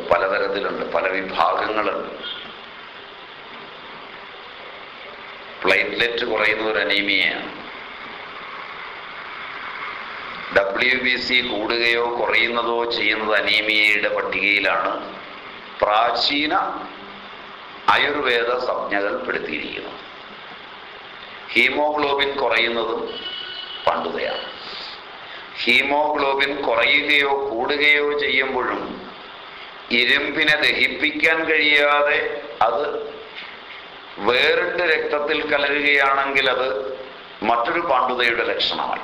പലതരത്തിലുണ്ട് പല വിഭാഗങ്ങളുണ്ട്. പ്ലേറ്റ്ലെറ്റ് കുറയുന്ന ഒരു അനീമിയയാണ്. ഡബ്ല്യു ബി സി കൂടുകയോ കുറയുന്നതോ ചെയ്യുന്നത് അനീമിയയുടെ പട്ടികയിലാണ്. പ്രാചീന ആയുർവേദ സംജ്ഞകൾ പെടുത്തിയിരിക്കുന്നത്. ഹീമോഗ്ലോബിൻ കുറയുന്നതും പണ്ടുതയാണ്. ഹീമോഗ്ലോബിൻ കുറയുകയോ കൂടുകയോ ചെയ്യുമ്പോഴും ഇരുമ്പിനെ ദഹിപ്പിക്കാൻ കഴിയാതെ അത് വേറിട്ട് രക്തത്തിൽ കലരുകയാണെങ്കിൽ അത് മറ്റൊരു പാണ്ഡുതയുടെ ലക്ഷണമായി.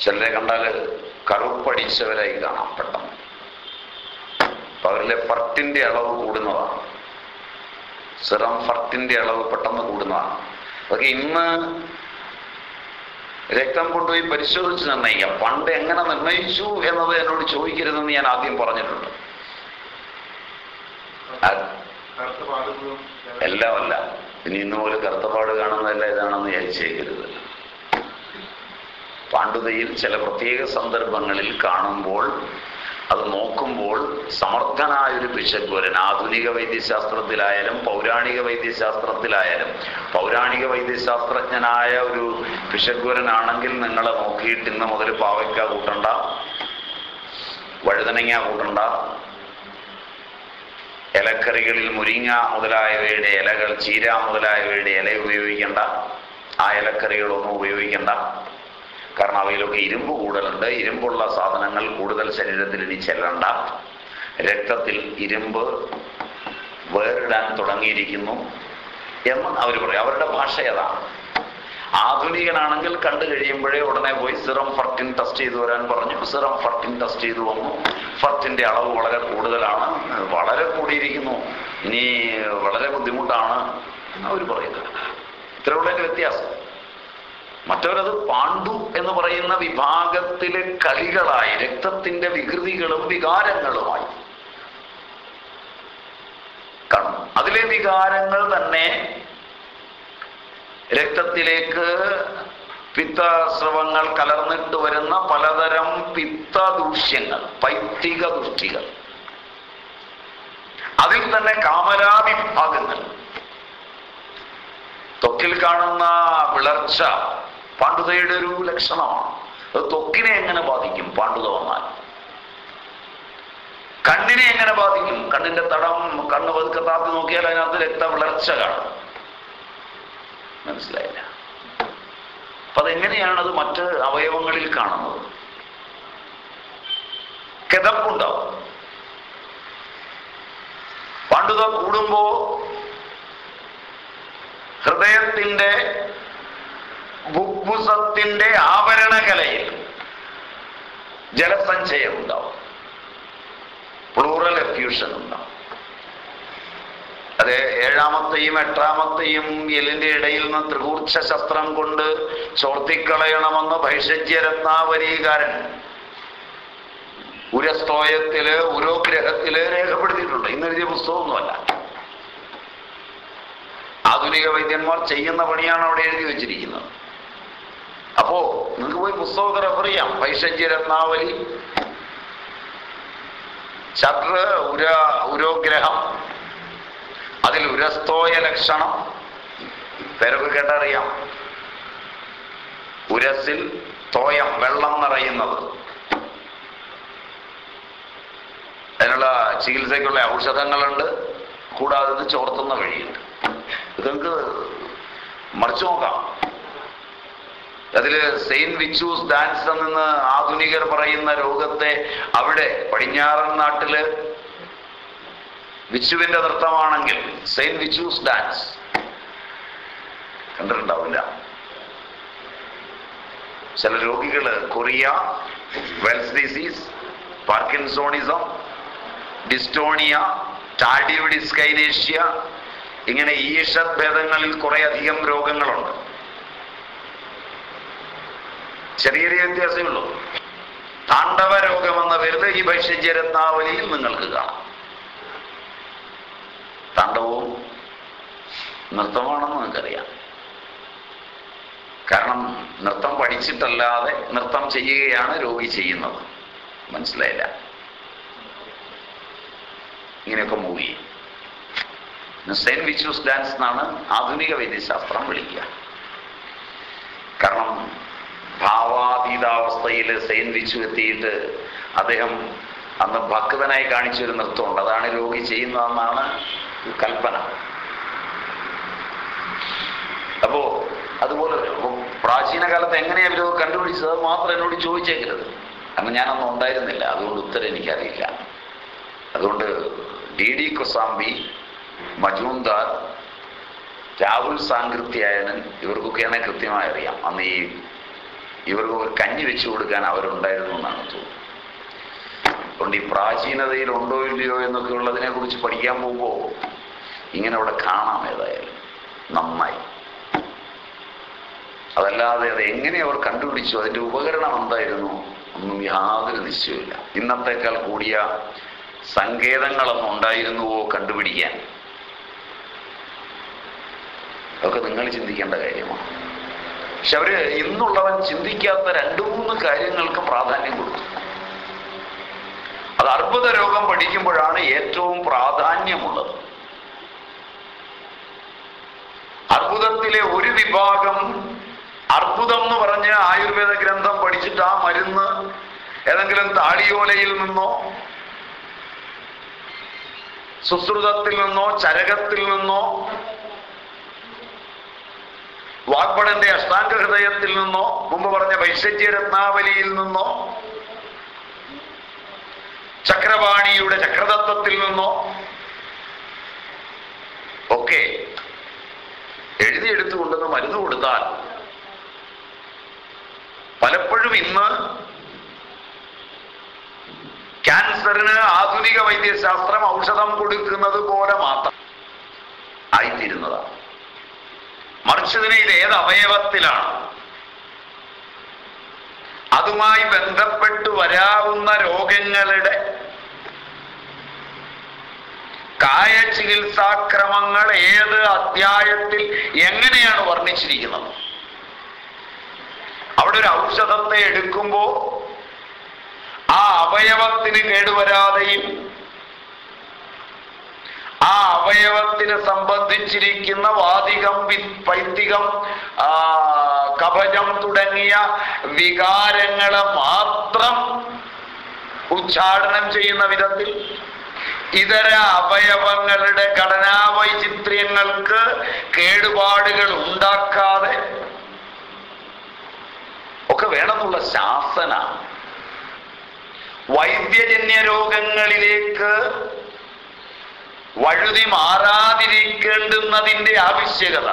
ചിലരെ കണ്ടാൽ കറുപ്പടിച്ചവരായി കാണാം പെട്ടെന്ന്. അവരിലെ ഫർട്ടിന്റെ അളവ് കൂടുന്നതാണ്. സിറം ഫർട്ടിന്റെ അളവ് പെട്ടെന്ന് കൂടുന്നതാണ്. അതൊക്കെ ഇന്ന് രക്തം കൊണ്ടുപോയി പരിശോധിച്ച് നിർണയിക്കാം പണ്ട് എങ്ങനെ നിർണയിച്ചു എന്നത് എന്നോട് ചോദിക്കരുതെന്ന് ഞാൻ ആദ്യം പറഞ്ഞിട്ടുണ്ട്. എല്ലാമല്ല ഇനി ഇന്ന് പോലെ കറുത്തപ്പാട് കാണുന്നതല്ല ഇതാണെന്ന് വിചാരിച്ചേക്കരുത്. പാണ്ഡുതയിൽ ചില പ്രത്യേക സന്ദർഭങ്ങളിൽ കാണുമ്പോൾ അത് നോക്കുമ്പോൾ സമർത്ഥനായ ഒരു പിശകുരൻ ആധുനിക വൈദ്യശാസ്ത്രത്തിലായാലും പൗരാണിക വൈദ്യശാസ്ത്രത്തിലായാലും പൗരാണിക വൈദ്യശാസ്ത്രജ്ഞനായ ഒരു പിശകുരനാണെങ്കിൽ നിങ്ങളെ നോക്കിയിട്ട് ഇന്ന് മുതൽ പാവയ്ക്ക കൂട്ടണ്ട വഴുതനങ്ങ കൂട്ടണ്ട ഇലക്കറികളിൽ മുരിങ്ങ മുതലായവയുടെ ഇലകൾ ചീര മുതലായവയുടെ ഇല ഉപയോഗിക്കേണ്ട ആ ഇലക്കറികളൊന്നും ഉപയോഗിക്കേണ്ട. കാരണം അവയിലൊക്കെ ഇരുമ്പ് കൂടുതലുണ്ട്. ഇരുമ്പുള്ള സാധനങ്ങൾ കൂടുതൽ ശരീരത്തിൽ ഇനി ചെല്ലണ്ട. രക്തത്തിൽ ഇരുമ്പ് വേറിടാൻ തുടങ്ങിയിരിക്കുന്നു എന്ന് അവർ പറയും. അവരുടെ ഭാഷ ഏതാണ്? ആധുനികനാണെങ്കിൽ കണ്ടു കഴിയുമ്പോഴേ ഉടനെ പോയി സിറം ഫർട്ടിൻ ടെസ്റ്റ് ചെയ്തു വരാൻ പറഞ്ഞു. സിറം ഫർട്ടിൻ ടെസ്റ്റ് ചെയ്തു വന്നു. ഫർട്ടിന്റെ അളവ് വളരെ കൂടുതലാണ്. വളരെ കൂടിയിരിക്കുന്നു. ഇനി വളരെ ബുദ്ധിമുട്ടാണ് അവർ പറയുന്നത്. ഇത്രയുള്ള വ്യത്യാസം. മറ്റവരത് പാണ്ഡു എന്ന് പറയുന്ന വിഭാഗത്തിലെ കളികളായി രക്തത്തിന്റെ വികൃതികളും വികാരങ്ങളുമായി. കാണും അതിലെ വികാരങ്ങൾ തന്നെ രക്തത്തിലേക്ക് പിത്തസ്രവങ്ങൾ കലർന്നിട്ട് വരുന്ന പലതരം പിത്തദൂഷ്യങ്ങൾ പൈത്തിക ദുഷ്ടികൾ അതിൽ തന്നെ കാമരാവിഭാഗങ്ങൾ. ത്വക്കിൽ കാണുന്ന വിളർച്ച പാണ്ഡുതയുടെ ഒരു ലക്ഷണമാണ്. അത് തൊക്കിനെ എങ്ങനെ ബാധിക്കും? പാണ്ഡുത വന്നാൽ. കണ്ണിനെ എങ്ങനെ ബാധിക്കും? കണ്ണിന്റെ തടം കണ്ണ് പതുക്കെ താത്തി നോക്കിയാൽ അതിനകത്ത് രക്തവിളർച്ച കാണും. മനസ്സിലായില്ല. അപ്പൊ അതെങ്ങനെയാണ് അത് മറ്റ് അവയവങ്ങളിൽ കാണുന്നത്? കിതപ്പുണ്ടാവും. പാണ്ഡുത കൂടുമ്പോ ഹൃദയത്തിന്റെ ബുദ്ഭുസത്തിന്റെ ആവരണകലയിൽ ജലസഞ്ചയം ഉണ്ടാവും. പ്ലൂറൽ എഫ്യൂഷൻ ഉണ്ടാവും. അത് ഏഴാമത്തെയും എട്ടാമത്തെയും എല്ലിന്റെ ഇടയിൽ നിന്ന് ത്രികൂർച്ച ശസ്ത്രം കൊണ്ട് ചോർത്തിക്കളയണമെന്ന് ഭൈഷജ്യരത്നാവരീകാരൻ ഉരസ്തോയത്തിൽ ഉരോഗ്രഹത്തിൽ രേഖപ്പെടുത്തിയിട്ടുണ്ട്. ഇന്നെഴുതിയ പുസ്തകമൊന്നുമല്ല. ആധുനിക വൈദ്യന്മാർ ചെയ്യുന്ന പണിയാണ് അവിടെ എഴുതി വെച്ചിരിക്കുന്നത്. അപ്പോ നിങ്ങൾക്ക് പോയി പുസ്തകമൊക്കെ റെഫർ ചെയ്യാം ഭൈഷജ്യ രത്നാവലി. ചട്ര ഉര ഉരോഗ്രഹം. അതിൽ ഉരസ്തോയ ലക്ഷണം. പേരൊക്കെ കേട്ടറിയാം. ഉരസിൽ തോയം വെള്ളം നിറയുന്നത്. അതിനുള്ള ചികിത്സയ്ക്കുള്ള ഔഷധങ്ങളുണ്ട്. കൂടാതെ ഇത് ചോർത്തുന്ന വഴിയുണ്ട്. ഇത് നിങ്ങൾക്ക് മറിച്ചു നോക്കാം. അതിൽ സെയിന്റ് വിച്ചൂസ് ഡാൻസ് എന്ന് ആധുനികർ പറയുന്ന രോഗത്തെ അവിടെ പടിഞ്ഞാറൻ നാട്ടിൽ വിച്ചുവിന്റെ നൃത്തമാണെങ്കിൽ സെയിന്റ് വിച്ചൂസ് ഡാൻസ്. കണ്ടിട്ടുണ്ടാവില്ല. ചില രോഗികൾ chorea Wells disease parkinsonism dystonia tardive dyskinesia ഇങ്ങനെ ഈഷഭേദങ്ങളിൽ ഭേദങ്ങളിൽ കുറെ അധികം രോഗങ്ങളുണ്ട്. ചെറിയ ചെറിയ വ്യത്യാസമേ ഉള്ളൂ. താണ്ഡവ രോഗം എന്ന പേരിൽ ഈ ഭൈഷ്യരത്നാവലിയിൽ നിങ്ങൾക്ക് കാണാം. താണ്ഡവവും നൃത്തമാണെന്ന് നിങ്ങൾക്കറിയാം. കാരണം നൃത്തം പഠിച്ചിട്ടല്ലാതെ നൃത്തം ചെയ്യുകയാണ് രോഗി ചെയ്യുന്നത്. മനസ്സിലായില്ല? ഇങ്ങനെയൊക്കെ മൂവി സെയിൻ വിച്ചൂസ് ഡാൻസ് എന്നാണ് ആധുനിക വൈദ്യശാസ്ത്രം വിളിക്കുക. കാരണം ഭാവാതീതാവസ്ഥയിൽ സെയിൻ വിച്ചു എത്തിയിട്ട് അദ്ദേഹം അന്ന് ഭക്തനായി കാണിച്ചൊരു നൃത്തമുണ്ട്. അതാണ് രോഗി ചെയ്യുന്നതെന്നാണ് കൽപ്പന. അപ്പോ അതുപോലെ പ്രാചീന കാലത്ത് എങ്ങനെയാണ് ഇവരത് കണ്ടുപിടിച്ചത്? മാത്രം എന്നോട് ചോദിച്ചേക്കരുത്. കാരണം ഞാനൊന്നും ഉണ്ടായിരുന്നില്ല. അതുകൊണ്ട് ഉത്തരം എനിക്കറിയില്ല. അതുകൊണ്ട് ഡി ഡി കൊസാംബി മജൂംദാർ രാഹുൽ സാങ്കൃത്യായനൻ ഇവർക്കൊക്കെയാണ് കൃത്യമായി അറിയാം. അന്ന് ഈ ഇവർക്കൊക്കെ കഞ്ഞി വെച്ചു കൊടുക്കാൻ അവരുണ്ടായിരുന്നു എന്നാണ് തോന്നുന്നത്. അതുകൊണ്ട് ഈ പ്രാചീനതയിൽ ഉണ്ടോ ഇല്ലയോ എന്നൊക്കെ ഉള്ളതിനെ കുറിച്ച് പഠിക്കാൻ പോകുമ്പോൾ ഇങ്ങനെ അവിടെ കാണാം ഏതായാലും. നന്നായി. അതല്ലാതെ അത് എങ്ങനെ അവർ കണ്ടുപിടിച്ചു? അതിന്റെ ഉപകരണം എന്തായിരുന്നു? ഒന്നും യാതൊരു നിശ്ചയമില്ല ഇന്നത്തേക്കാൾ കൂടിയ സങ്കേതങ്ങളൊന്നും ഉണ്ടായിരുന്നുവോ കണ്ടുപിടിക്കാൻ? അതൊക്കെ നിങ്ങൾ ചിന്തിക്കേണ്ട കാര്യമാണ്. പക്ഷെ അവർ ഇന്നുള്ളവൻ ചിന്തിക്കാത്ത രണ്ടു മൂന്ന് കാര്യങ്ങൾക്ക് പ്രാധാന്യം കൊടുത്തു. അത് അർബുദ രോഗം പഠിക്കുമ്പോഴാണ് ഏറ്റവും പ്രാധാന്യമുള്ളത്. അർബുദത്തിലെ ഒരു വിഭാഗം അർബുദം എന്ന് പറഞ്ഞ് ആയുർവേദ ഗ്രന്ഥം പഠിച്ചിട്ട് ആ മരുന്ന് ഏതെങ്കിലും താടിയോലയിൽ നിന്നോ സുശ്രുതത്തിൽ നിന്നോ ചരകത്തിൽ നിന്നോ വാഗ്ബടന്റെ അഷ്ടാംഗ ഹൃദയത്തിൽ നിന്നോ മുമ്പ് പറഞ്ഞ വൈശജ്യ രത്നാവലിയിൽ നിന്നോ ചക്രവാണിയുടെ ചക്രതത്വത്തിൽ നിന്നോ ഒക്കെ എഴുതിയെടുത്തുകൊണ്ടെന്ന് മരുന്ന് കൊടുത്താൽ പലപ്പോഴും ഇന്ന് ക്യാൻസറിന് ആധുനിക വൈദ്യശാസ്ത്രം ഔഷധം കൊടുക്കുന്നത് പോലെ മാത്രം ആയിത്തീരുന്നതാണ്. മറിച്ച് ഇതിനെ ഇത് ഏത് അവയവത്തിലാണ്? അതുമായി ബന്ധപ്പെട്ട് വരാവുന്ന രോഗങ്ങളുടെ കായ ചികിത്സാക്രമങ്ങൾ ഏത് അധ്യായത്തിൽ എങ്ങനെയാണ് വർണിച്ചിരിക്കുന്നത്? അവിടെ ഒരു ഔഷധത്തെ എടുക്കുമ്പോൾ ആ അവയവത്തിന് കേടുവരാതെയും ആ അവയവത്തിനെ സംബന്ധിച്ചിരിക്കുന്ന വാദികം പൈത്തികം ആ, തുടങ്ങിയ വികാരങ്ങളെ മാത്രം ഉച്ചാടനം ചെയ്യുന്ന വിധത്തിൽ ഇതര അവയവങ്ങളുടെ ഘടനാവൈചിത്ര്യങ്ങൾക്ക് കേടുപാടുകൾ ഉണ്ടാക്കാതെ ഒക്കെ വേണമെന്നുള്ള ശാസന. വൈദ്യജന്യ രോഗങ്ങളിലേക്ക് വഴുതി മാറാതിരിക്കേണ്ടുന്നതിന്റെ ആവശ്യകത.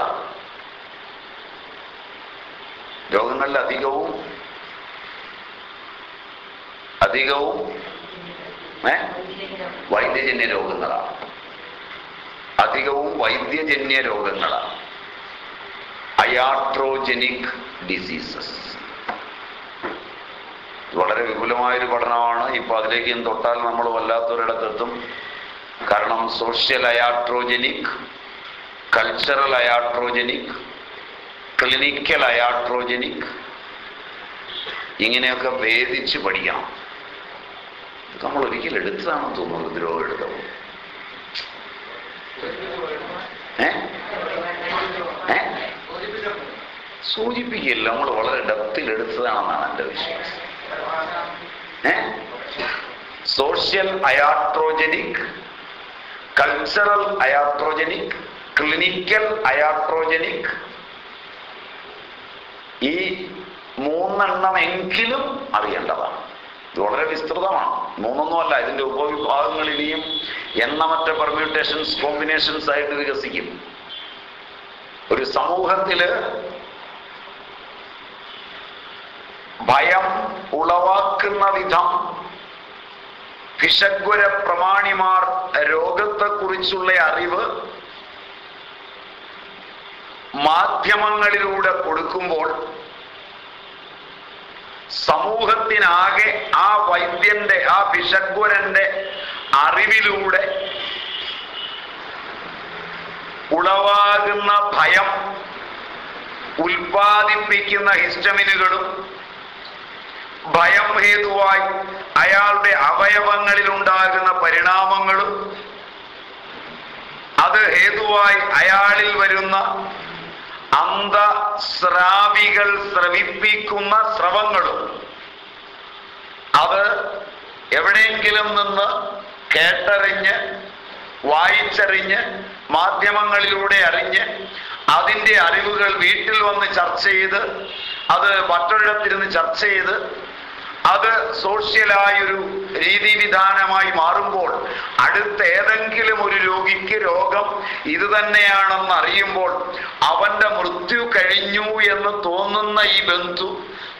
രോഗങ്ങളിൽ അധികവും അധികവും ഏ? വൈദ്യജന്യ രോഗങ്ങളാണ്. അധികവും വൈദ്യജന്യ രോഗങ്ങളാണ്. Iatrogenic diseases. വളരെ വിപുലമായൊരു പഠനമാണ്. ഇപ്പൊ അതിലേക്ക് തൊട്ടാൽ നമ്മൾ വല്ലാത്തൊരിടത്തെത്തും. കാരണം social iatrogenic cultural iatrogenic clinical iatrogenic ഇങ്ങനെയൊക്കെ ഭേദിച്ച് പഠിക്കണം. നമ്മൾ ഒരിക്കലും എടുത്തതാണെന്ന് തോന്നുന്നു ദ്രോഹം ഏ? സൂചിപ്പിക്കില്ല. നമ്മൾ വളരെ ഡെപ്തിൽ എടുത്തതാണെന്നാണ് എന്റെ വിശ്വാസം. Social iatrogenic cultural iatrogenic clinical iatrogenic ഈ മൂന്നെണ്ണം എങ്കിലും അറിയേണ്ടതാണ്. ഇത് വളരെ വിസ്തൃതമാണ്. മൂന്നൊന്നുമല്ല ഇതിന്റെ ഉപവിഭാഗങ്ങൾ ഇനിയും എണ്ണമറ്റ പെർമ്യൂട്ടേഷൻസ് കോമ്പിനേഷൻസ് ആയിട്ട് വികസിക്കും. ഒരു സമൂഹത്തിൽ ഭയം ഉളവാക്കുന്ന വിധം ഭിഷഗ്വര പ്രമാണിമാർ രോഗത്തെക്കുറിച്ചുള്ള അറിവ് മാധ്യമങ്ങളിലൂടെ കൊടുക്കുമ്പോൾ സമൂഹത്തിനാകെ ആ വൈദ്യന്റെ ആ വിഷഗ്വരന്റെ അറിവിലൂടെ ഉളവാകുന്ന ഭയം ഉൽപാദിപ്പിക്കുന്ന ഹിസ്റ്റമിനുകളും ഭയം ഹേതുവായി അയാളുടെ അവയവങ്ങളിൽ ഉണ്ടാകുന്ന പരിണാമങ്ങളും അത് ഹേതുവായി അയാളിൽ വരുന്ന അന്തസ്രാവികൾ ശ്രവിപ്പിക്കുന്ന സ്രവങ്ങളും. അത് എവിടെയെങ്കിലും നിന്ന് കേട്ടറിഞ്ഞ് വായിച്ചറിഞ്ഞ് മാധ്യമങ്ങളിലൂടെ അറിഞ്ഞ് അതിന്റെ അറിവുകൾ വീട്ടിൽ വന്ന് ചർച്ച ചെയ്ത് അത് മറ്റൊരിടത്തിരുന്ന് ചർച്ച ചെയ്ത് അത് സോഷ്യലായൊരു രീതിവിധാനമായി മാറുമ്പോൾ അടുത്ത ഏതെങ്കിലും ഒരു രോഗിക്ക് രോഗം ഇത് തന്നെയാണെന്ന് അറിയുമ്പോൾ അവന്റെ മൃത്യു കഴിഞ്ഞു എന്ന് തോന്നുന്ന ഈ ബന്ധു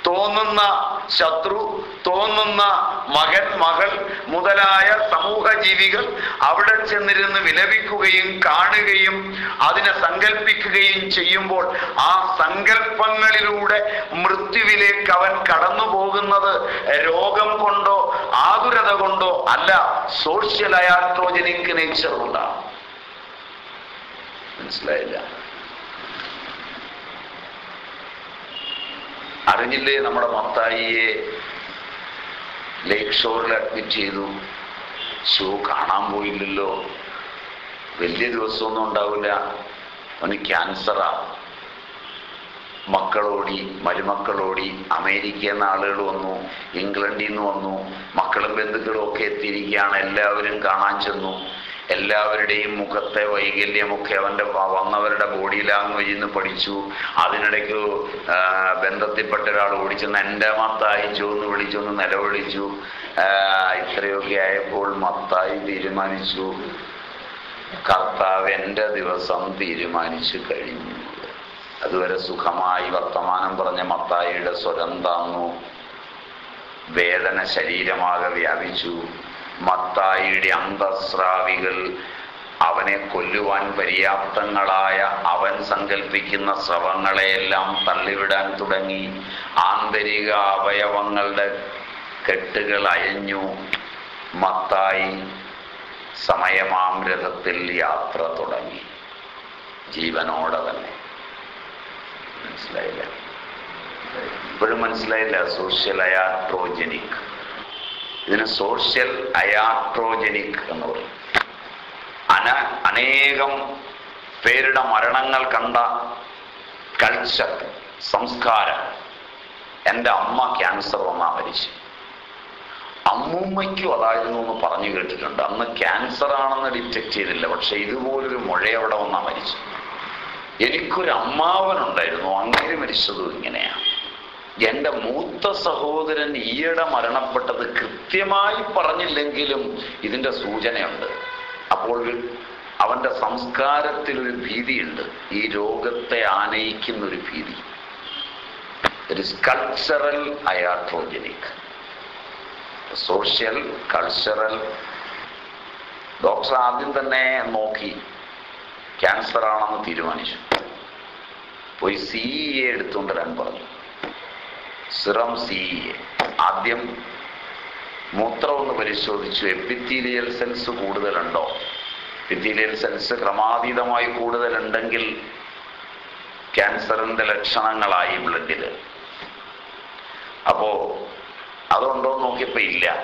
തോന്നുന്ന ശത്രു തോന്നുന്ന മകൻ മകൾ മുതലായ സമൂഹ ജീവികൾ അവിടെ ചെന്നിരുന്ന് വിലപിക്കുകയും കാണുകയും അതിനെ സങ്കല്പിക്കുകയും ചെയ്യുമ്പോൾ ആ സങ്കല്പങ്ങളിലൂടെ മൃത്യുവിലേക്ക് അവൻ കടന്നു പോകുന്നത് രോഗം കൊണ്ടോ ആതുരത കൊണ്ടോ അല്ല സോഷ്യൽ അയാട്രോജനിക് നേച്ചർ കൊണ്ടാണ്. മനസ്സിലായില്ല? അറിഞ്ഞില്ലേ നമ്മുടെ മത്തായിയെ ലേക്ക് ഷോറിൽ അഡ്മിറ്റ് ചെയ്തു. ഷോ കാണാൻ പോയില്ലല്ലോ. വലിയ ദിവസമൊന്നും ഉണ്ടാവില്ല. അവന് ക്യാൻസറാ. മക്കളോടി മരുമക്കളോടി അമേരിക്കയിൽ നിന്ന് ആളുകൾ വന്നു ഇംഗ്ലണ്ടിൽ നിന്ന് വന്നു മക്കളും ബന്ധുക്കളും ഒക്കെ എത്തിയിരിക്കുകയാണ്. എല്ലാവരും കാണാൻ ചെന്നു. എല്ലാവരുടെയും മുഖത്തെ വൈകല്യമൊക്കെ അവന്റെ വന്നവരുടെ ബോഡി ലാംഗ്വേജിൽ പഠിച്ചു. അതിനിടയ്ക്ക് ബന്ധത്തിൽപ്പെട്ട ഒരാൾ ഓടിച്ചെന്ന് എന്റെ മത്തായിച്ചു എന്ന് വിളിച്ചു എന്ന് നിലവിളിച്ചു ഇത്രയൊക്കെ ആയപ്പോൾ മത്തായി തീരുമാനിച്ചു. കർത്താവ് എന്റെ ദിവസം തീരുമാനിച്ചു കഴിഞ്ഞു. അതുവരെ സുഖമായി വർത്തമാനം പറഞ്ഞ മത്തായിയുടെ സ്വരം താന്നു. വേദന ശരീരമാകെ വ്യാപിച്ചു. മത്തായിയുടെ അന്തസ്രാവികൾ അവനെ കൊല്ലുവാൻ പര്യാപ്തങ്ങളായ അവൻ സങ്കല്പിക്കുന്ന സ്രവങ്ങളെയെല്ലാം തള്ളിവിടാൻ തുടങ്ങി. ആന്തരിക അവയവങ്ങളുടെ കെട്ടുകൾ അയഞ്ഞു. മത്തായി സമയമാം രഥത്തിൽ യാത്ര തുടങ്ങി. ജീവനോടെ തന്നെ. മനസ്സിലായില്ല? ഇപ്പോഴും മനസ്സിലായില്ല സോഷ്യൽ അയാട്രോജനിക്. ഇതിന് സോഷ്യൽ അയാട്രോജനിക് എന്ന് പറയും. അന അനേകം പേരുടെ മരണങ്ങൾ കണ്ട കൾച്ചർ സംസ്കാരം എന്റെ അമ്മ ക്യാൻസർ വന്നാ മരിച്ചു അമ്മൂമ്മയ്ക്കും അതായിരുന്നു എന്ന് പറഞ്ഞു കേട്ടിട്ടുണ്ട്. അന്ന് ക്യാൻസർ ആണെന്ന് ഡിറ്റക്ട് ചെയ്തില്ല. പക്ഷെ ഇതുപോലൊരു മുഴ അവിടെ വന്നാ മരിച്ചു എനിക്കൊരു അമ്മാവനുണ്ടായിരുന്നു. അങ്ങനെ മരിച്ചതും ഇങ്ങനെയാണ്. എന്റെ മൂത്ത സഹോദരൻ ഈയിടെ മരണപ്പെട്ടത് കൃത്യമായി പറഞ്ഞില്ലെങ്കിലും ഇതിന്റെ സൂചനയുണ്ട്. അപ്പോൾ അവന്റെ സംസ്കാരത്തിൽ ഒരു ഭീതിയുണ്ട്. ഈ രോഗത്തെ ആനയിക്കുന്ന ഒരു ഭീതി cultural iatrogenic social cultural doctor ആദ്യം തന്നെ നോക്കി. ക്യാൻസർ ആണെന്ന് തീരുമാനിച്ചു. പോയി സി എ എടുത്തുകൊണ്ട് വരാൻ പറഞ്ഞു. Serum C. ആദ്യം മൂത്രം ഒന്ന് പരിശോധിച്ചു. എപ്പിത്തീലിയൽ സെൽസ് കൂടുതലുണ്ടോ? എപ്പിത്തീലിയൽ സെൽസ് ക്രമാതീതമായി കൂടുതലുണ്ടെങ്കിൽ ക്യാൻസറിന്റെ ലക്ഷണങ്ങളായി ബ്ലഡിൽ അപ്പോ അതുണ്ടോ എന്ന് നോക്കിയപ്പോ ഇല്ല.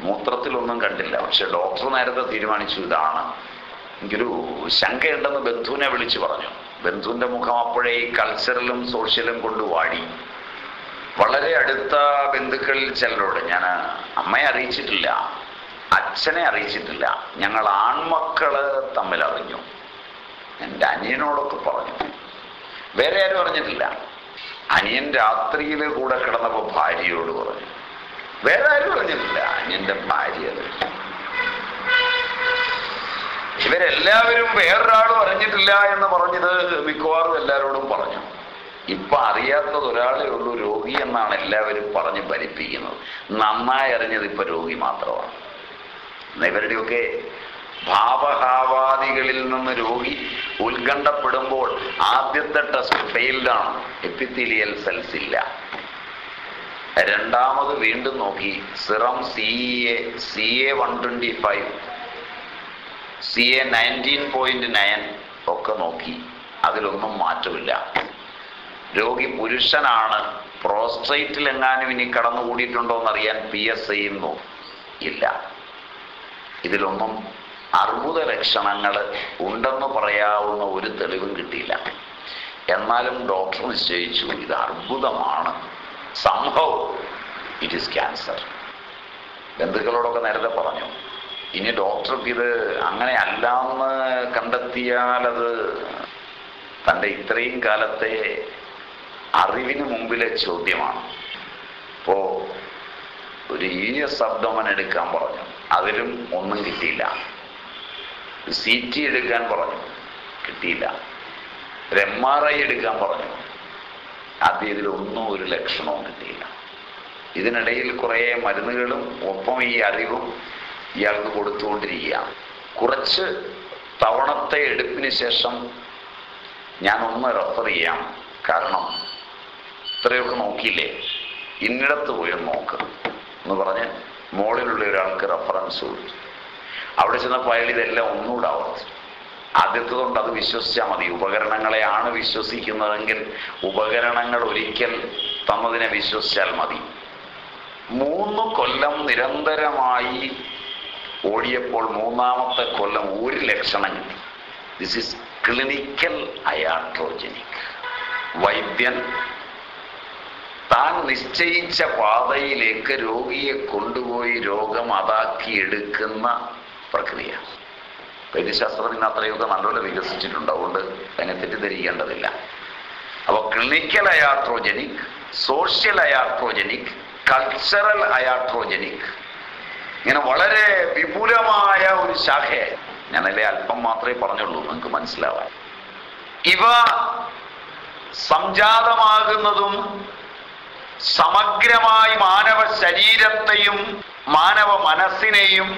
മൂത്രത്തിലൊന്നും കണ്ടില്ല. പക്ഷെ ഡോക്ടർ നേരത്തെ തീരുമാനിച്ചു ഇതാണ്. എനിക്കൊരു ശങ്കയുണ്ടെന്ന് ബന്ധുവിനെ വിളിച്ചു പറഞ്ഞു. ബന്ധുവിന്റെ മുഖം അപ്പോഴേ ഈ കൾച്ചറലും സോഷ്യലും കൊണ്ട് വാടി. വളരെ അടുത്ത ബന്ധുക്കളിൽ ചിലരോട് ഞാൻ അമ്മയെ അറിയിച്ചിട്ടില്ല അച്ഛനെ അറിയിച്ചിട്ടില്ല ഞങ്ങൾ ആൺമക്കൾ തമ്മിൽ അറിഞ്ഞു. എന്റെ അനിയനോടൊക്കെ പറഞ്ഞു. വേറെ ആരും അറിഞ്ഞിട്ടില്ല. അനിയൻ രാത്രിയിൽ കൂടെ കിടന്നപ്പോൾ ഭാര്യയോട് പറഞ്ഞു. വേറെ ആരും അറിഞ്ഞിട്ടില്ല അനിയന്റെ ഭാര്യ ഇവരെല്ലാവരും വേറൊരാളും അറിഞ്ഞിട്ടില്ല എന്ന് പറഞ്ഞത് മിക്കവാറും എല്ലാവരോടും പറഞ്ഞു. ഇപ്പൊ അറിയാത്തത് ഒരാളേ ഉള്ളൂ രോഗി എന്നാണ് എല്ലാവരും പറഞ്ഞ് ഭരിപ്പിക്കുന്നത്. നന്നായി അറിഞ്ഞത് ഇപ്പൊ രോഗി മാത്രമാണ്. ഇവരുടെയൊക്കെ ഭാവഹാവാദികളിൽ നിന്ന് രോഗി ഉത്കണ്ഠപ്പെടുമ്പോൾ ആദ്യത്തെ ടെസ്റ്റ് ഫെയിൽഡാണ് എപ്പിത്തീലിയൽ സെൽസ് ഇല്ല. രണ്ടാമത് വീണ്ടും നോക്കി. Serum C A C A one twenty five C A nineteen point nine ഒക്കെ നോക്കി. അതിലൊന്നും മാറ്റമില്ല. രോഗി പുരുഷനാണ്. പ്രോസ്ട്രേറ്റിൽ എങ്ങാനും ഇനി കടന്നുകൂടിയിട്ടുണ്ടോ എന്നറിയാൻ പി എസ് ഐയും ഇല്ല. ഇതിലൊന്നും അർബുദ ലക്ഷണങ്ങൾ ഉണ്ടെന്ന് പറയാവുന്ന ഒരു തെളിവും കിട്ടിയില്ല. എന്നാലും ഡോക്ടർ നിശ്ചയിച്ചു ഇത് അർബുദമാണ്. സംഭവം ഇറ്റ് ഈസ് ക്യാൻസർ ബന്ധുക്കളോടൊക്കെ നേരത്തെ പറഞ്ഞു ഇനി ഡോക്ടർക്ക് ഇത് അങ്ങനെ അല്ലാന്ന് കണ്ടെത്തിയാൽ അത് തന്റെ ഇത്രയും കാലത്തെ അറിവിന് മുമ്പിലെ ചോദ്യമാണ്. ഇപ്പോ ഒരു ഈനിയസ് അബ്ഡോമൻ എടുക്കാൻ പറഞ്ഞു. അതിലും ഒന്നും കിട്ടിയില്ല. സി ടി എടുക്കാൻ പറഞ്ഞു. കിട്ടിയില്ല. ഒരു എം ആർ ഐ എടുക്കാൻ പറഞ്ഞു. ആദ്യം ഇതിലൊന്നും ഒരു ലക്ഷണവും കിട്ടിയില്ല. ഇതിനിടയിൽ കുറേ മരുന്നുകളും ഒപ്പം ഈ അറിവും ഇയാൾക്ക് കൊടുത്തുകൊണ്ടിരിക്കുക കുറച്ച് തവണത്തെ എടുപ്പിന് ശേഷം ഞാൻ ഒന്ന് റെഫർ ചെയ്യാം. കാരണം ഇത്രയൊക്കെ നോക്കിയില്ലേ? ഇന്നിടത്ത് പോയി നോക്ക്. എന്ന് പറഞ്ഞ് മോളിലുള്ള ഒരാൾക്ക് റെഫറൻസ് കൊടുത്തു. അവിടെ ചെന്നപ്പോൾ അയാൾ ഇതെല്ലാം ഒന്നുകൂടെ ആവർത്തിച്ചു. ആദ്യത്തതുകൊണ്ട് അത് വിശ്വസിച്ചാൽ മതി. ഉപകരണങ്ങളെയാണ് വിശ്വസിക്കുന്നതെങ്കിൽ ഉപകരണങ്ങൾ ഒരിക്കൽ തന്നതിനെ വിശ്വസിച്ചാൽ മതി. മൂന്ന് കൊല്ലം നിരന്തരമായി ഓടിയപ്പോൾ മൂന്നാമത്തെ കൊല്ലം ഒരു ലക്ഷണം കിട്ടി. ദിസ് ഇസ് ക്ലിനിക്കൽ അയാട്രോജനിക് വൈദ്യൻ താൻ നിശ്ചയിച്ച പാതയിലേക്ക് രോഗിയെ കൊണ്ടുപോയി രോഗം അതാക്കി എടുക്കുന്ന പ്രക്രിയ. വൈദ്യശാസ്ത്രം അത്രയൊക്കെ നല്ലപോലെ വികസിച്ചിട്ടുണ്ട്. അതുകൊണ്ട് അതിനെ തെറ്റിദ്ധരിക്കേണ്ടതില്ല. അപ്പോൾ clinical iatrogenic social iatrogenic cultural iatrogenic ഇങ്ങനെ വളരെ വിപുലമായ ഒരു ശാഖയായി. ഞാനല്ലേ അല്പം മാത്രമേ പറഞ്ഞുള്ളൂ. നിങ്ങൾക്ക് മനസ്സിലാവാൻ. ഇവ സംജാതമാകുന്നതും സമഗ്രമായി മാനവ ശരീരത്തെയും മാനവ മനസ്സിനെയും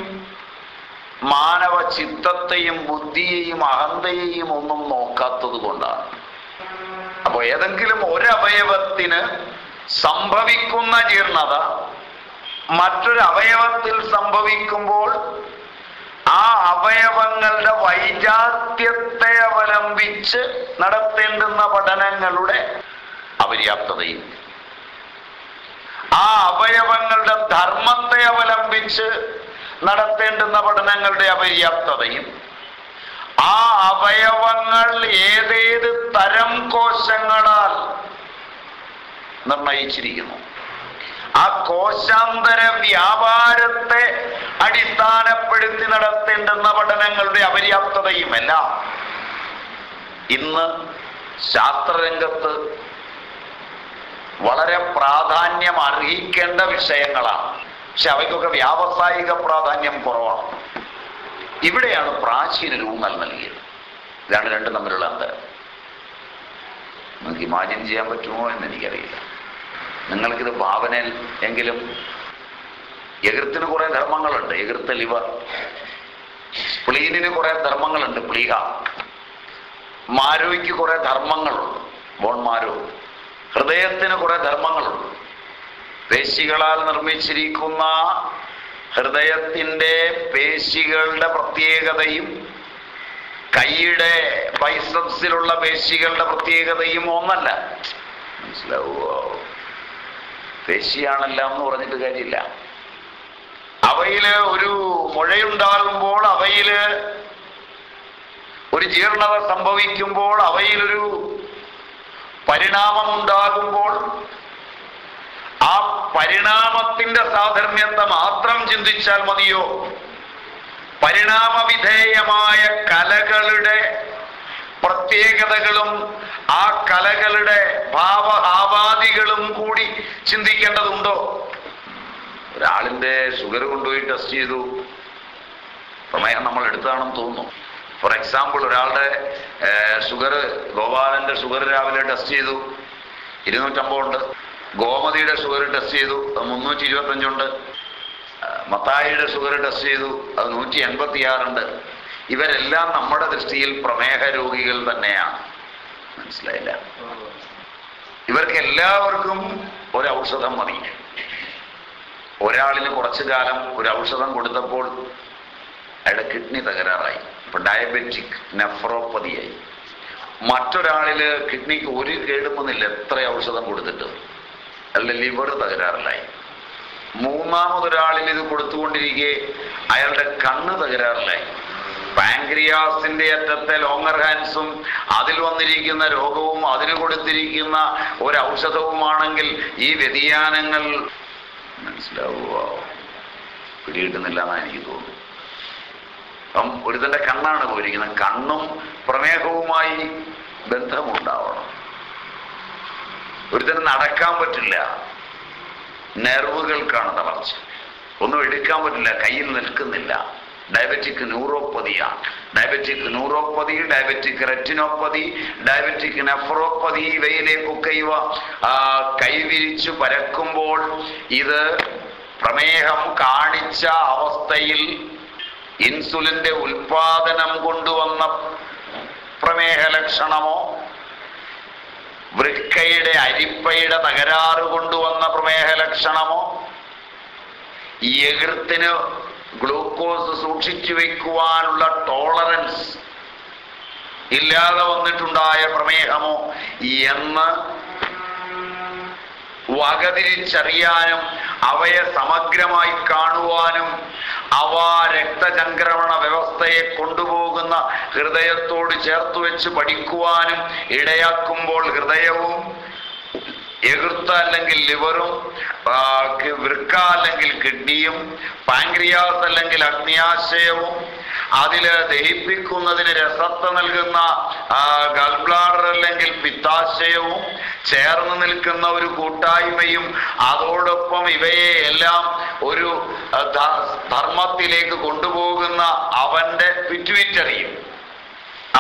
മാനവ ചിത്തത്തെയും ബുദ്ധിയെയും അഹന്തയെയും ഒന്നും നോക്കാത്തത് കൊണ്ടാണ്. അപ്പൊ ഏതെങ്കിലും ഒരവയവത്തിന് സംഭവിക്കുന്ന ജീർണത മറ്റൊരു അവയവത്തിൽ സംഭവിക്കുമ്പോൾ ആ അവയവങ്ങളുടെ വൈജാത്യത്തെ അവലംബിച്ച് നടത്തേണ്ടുന്ന പഠനങ്ങളുടെ അപര്യാപ്തതയും ആ അവയവങ്ങളുടെ ധർമ്മത്തെ അവലംബിച്ച് നടത്തേണ്ടുന്ന പഠനങ്ങളുടെ അപര്യാപ്തതയും ആ അവയവങ്ങൾ ഏതേത് തരം കോശങ്ങളാൽ നിർണയിച്ചിരിക്കുന്നു. ആ കോശാന്തര വ്യാപാരത്തെ അടിസ്ഥാനപ്പെടുത്തി നടത്തേണ്ടുന്ന പഠനങ്ങളുടെ അപര്യാപ്തതയുമല്ല ഇന്ന് ശാസ്ത്രരംഗത്ത് വളരെ പ്രാധാന്യം അർഹിക്കേണ്ട വിഷയങ്ങളാണ്. പക്ഷെ അവയ്ക്കൊക്കെ വ്യാവസായിക പ്രാധാന്യം കുറവാണ്. ഇവിടെയാണ് പ്രാചീന ഊന്നൽ നൽകിയത്. ഇതാണ് രണ്ടും തമ്മിലുള്ള അന്തരം. നിങ്ങൾക്ക് ഇമാജിൻ ചെയ്യാൻ പറ്റുമോ എന്ന് എനിക്കറിയില്ല. നിങ്ങൾക്കിത് ഭാവനയിൽ എങ്കിലും എകൃത്തിന് കുറെ ധർമ്മങ്ങളുണ്ട്. എകൃത്ത് ലിവർ. സ്പ്ലീനിന് കുറെ ധർമ്മങ്ങളുണ്ട്. പ്ലീഹ. മാരോയ്ക്ക് കുറെ ധർമ്മങ്ങളുണ്ട്. Bone marrow. ഹൃദയത്തിന് കുറെ ധർമ്മങ്ങളുണ്ട്. പേശികളാൽ നിർമ്മിച്ചിരിക്കുന്ന ഹൃദയത്തിന്റെ പേശികളുടെ പ്രത്യേകതയും കൈയുടെ ബൈസപ്സിലുള്ള പേശികളുടെ പ്രത്യേകതയും ഒന്നല്ല. മനസ്സിലാവുമോ പേശിയാണെല്ലാം എന്ന് പറഞ്ഞിട്ട് കാര്യമില്ല. അവയിൽ ഒരു മുഴയുണ്ടാകുമ്പോൾ അവയിൽ ഒരു ജീർണത സംഭവിക്കുമ്പോൾ അവയിലൊരു പരിണാമമുണ്ടാകുമ്പോൾ ആ പരിണാമത്തിന്റെ സാധർമ്യത്തെ മാത്രം ചിന്തിച്ചാൽ മതിയോ? പരിണാമവിധേയമായ കലകളുടെ പ്രത്യേകതകളും ആ കലകളുടെ ഭാവഹാവാദികളും കൂടി ചിന്തിക്കേണ്ടതുണ്ടോ? ഒരാളിന്റെ ഷുഗർ കൊണ്ടുപോയി ടെസ്റ്റ് ചെയ്തു. പ്രമേഹം നമ്മൾ എടുത്താണെന്ന് തോന്നുന്നു. ഫോർ എക്സാമ്പിൾ ഒരാളുടെ ഷുഗർ ഗോപാലന്റെ ഷുഗർ രാവിലെ ടെസ്റ്റ് ചെയ്തു. ഇരുന്നൂറ്റമ്പതുണ്ട് ഗോമതിയുടെ ഷുഗർ ടെസ്റ്റ് ചെയ്തു. അത് മുന്നൂറ്റി ഇരുപത്തഞ്ചുണ്ട് മത്തായിയുടെ ഷുഗർ ടെസ്റ്റ് ചെയ്തു. അത് നൂറ്റി എൺപത്തിയാറുണ്ട് ഇവരെല്ലാം നമ്മുടെ ദൃഷ്ടിയിൽ പ്രമേഹ രോഗികൾ തന്നെയാണ്. മനസ്സിലായില്ല? ഇവർക്ക് എല്ലാവർക്കും ഒരു ഔഷധം മതി. ഒരാളിന് കുറച്ചു കാലം ഒരു ഔഷധം കൊടുത്തപ്പോൾ അയാളുടെ കിഡ്നി തകരാറായി. ഇപ്പൊ ഡയബറ്റിക് നെഫ്രോപ്പതിയായി മറ്റൊരാളിൽ കിഡ്നിക്ക് ഒരു കേടുമെന്നില്ല എത്ര ഔഷധം കൊടുത്തിട്ട്. അല്ല ലിവർ തകരാറിലായി. മൂന്നാമതൊരാളിൽ ഇത് കൊടുത്തുകൊണ്ടിരിക്കെ അയാളുടെ കണ്ണ് തകരാറിലായി. പാങ്ക്രിയാസിന്റെ അറ്റത്തെ ലോങ്ങർ ഹാൻസും അതിൽ വന്നിരിക്കുന്ന രോഗവും അതിന് കൊടുത്തിരിക്കുന്ന ഒരു ഔഷധവുമാണെങ്കിൽ ഈ വ്യതിയാനങ്ങൾ മനസ്സിലാവുക പിടികിട്ടുന്നില്ല എന്നാണ് എനിക്ക് തോന്നുന്നു ഒരുത്തന്റെ കണ്ണാണ് പോയിരിക്കുന്നത്. കണ്ണും പ്രമേഹവുമായി ബന്ധമുണ്ടാവണം. ഒരുതന് നടക്കാൻ പറ്റില്ല. നെർവുകൾക്കാണ് തളർച്ച. ഒന്നും എടുക്കാൻ പറ്റില്ല കയ്യിൽ നിൽക്കുന്നില്ല. Diabetic ന്യൂറോപ്പതിയാണ് diabetic neuropathy diabetic retinopathy diabetic nephropathy ഇവയിലേക്കൊക്കെ ഇവ കൈവിരിച്ചു പരക്കുമ്പോൾ ഇത് പ്രമേഹം കാണിച്ച അവസ്ഥയിൽ ഇൻസുലിന്റെ ഉൽപാദനം കൊണ്ടുവന്ന പ്രമേഹ ലക്ഷണമോ വൃക്കയുടെ അരിപ്പയുടെ തകരാറ് കൊണ്ടുവന്ന പ്രമേഹ ലക്ഷണമോ ഈ എകൃത്തിന് ഗ്ലൂക്കോസ് സൂക്ഷിച്ചു വയ്ക്കുവാനുള്ള ടോളറൻസ് ഇല്ലാതെ വന്നിട്ടുണ്ടായ പ്രമേഹമോ എന്ന് വകതിരിച്ചറിയാനും അവയെ സമഗ്രമായി കാണുവാനും അവ രക്തചംക്രമണ വ്യവസ്ഥയെ കൊണ്ടുപോകുന്ന ഹൃദയത്തോട് ചേർത്ത് വെച്ച് പഠിക്കുവാനും ഇടയാക്കുമ്പോൾ ഹൃദയവും എതിർത്ത അല്ലെങ്കിൽ ലിവറും വൃക്ക അല്ലെങ്കിൽ കിഡ്നിയും പാങ്ക്രിയാസ് അല്ലെങ്കിൽ അഗ്നിയാശയവും അതിൽ ദഹിപ്പിക്കുന്നതിന് രസത്ത് നൽകുന്ന ഗൾബ്ലാഡർ അല്ലെങ്കിൽ പിത്താശയവും ചേർന്ന് നിൽക്കുന്ന ഒരു കൂട്ടായ്മയും അതോടൊപ്പം ഇവയെ എല്ലാം ഒരു ധർമ്മത്തിലേക്ക് കൊണ്ടുപോകുന്ന അവന്റെ പിറ്റുവിറ്ററിയും